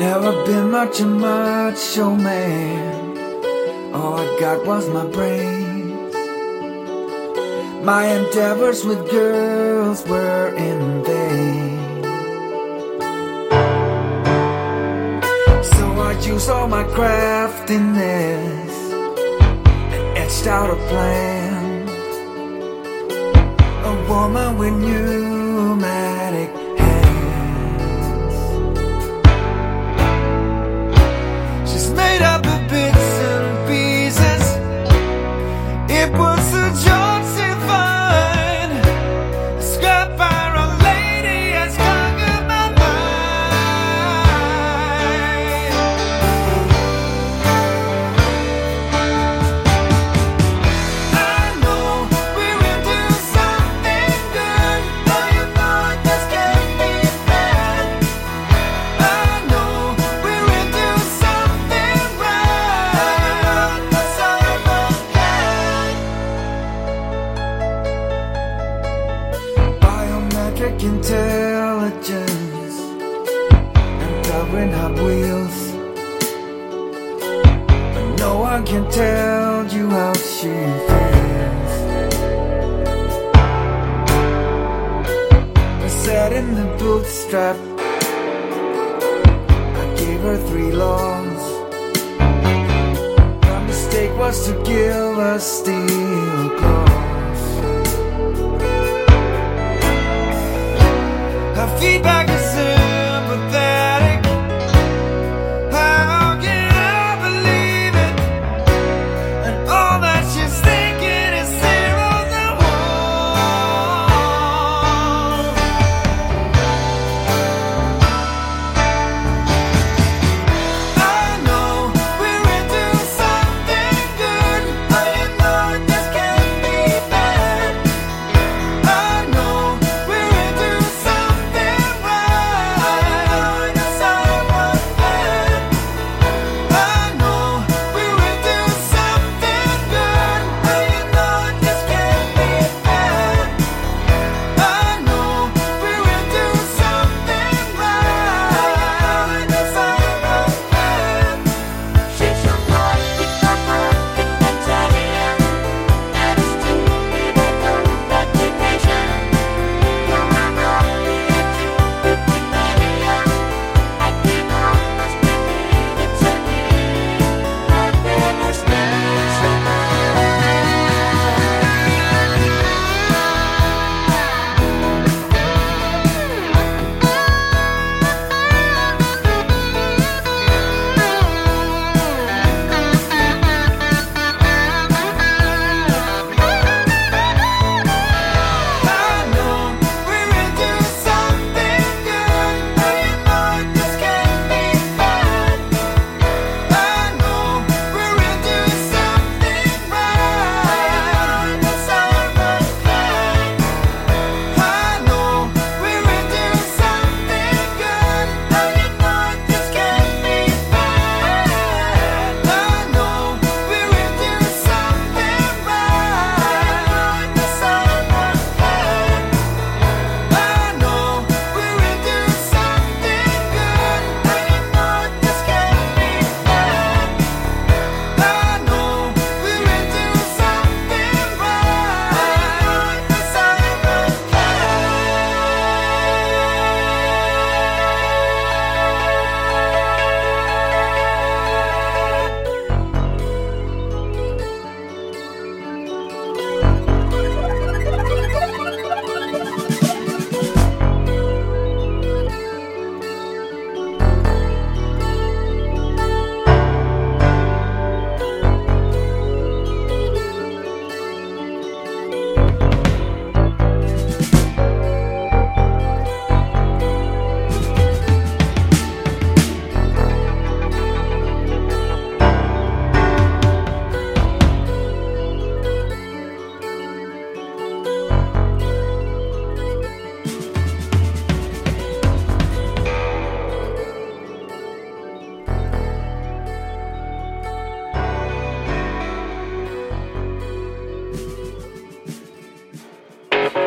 Never been much of macho man. All I got was my brains. My endeavors with girls were in vain. So I used all my craftiness and etched out a plan. A woman with pneumatic Biometric intelligence and covering Hot Wheels. But no one can tell you how she feels. I sat in the bootstrap. I gave her three laws. The mistake was to give her steel feedback.